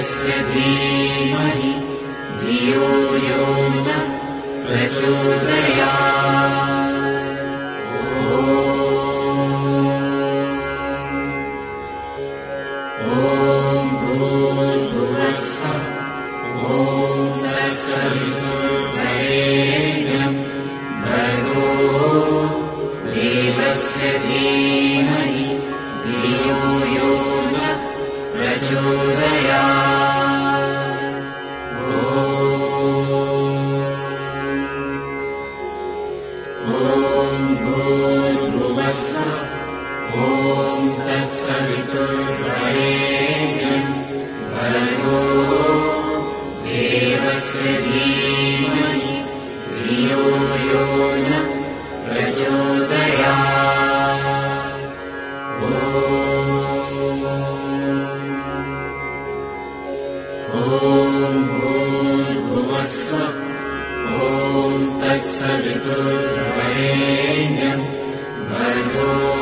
स्य धीमहि धियो यो न प्रचोदया ॐ तत्सवितुर्भयेण भल्गो देवस्य धीमहि प्रियोन प्रचोदया ॐ भो ॐ तत्सवितुर्भयेन भल्गो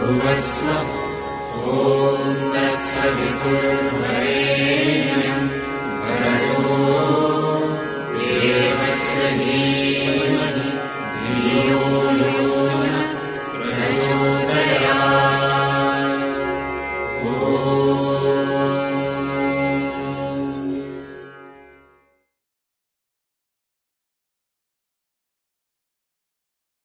भुभस्व ॐ तत्सवितुरेण भरभो देहस्य नीमो यो न प्रचोदया ॐ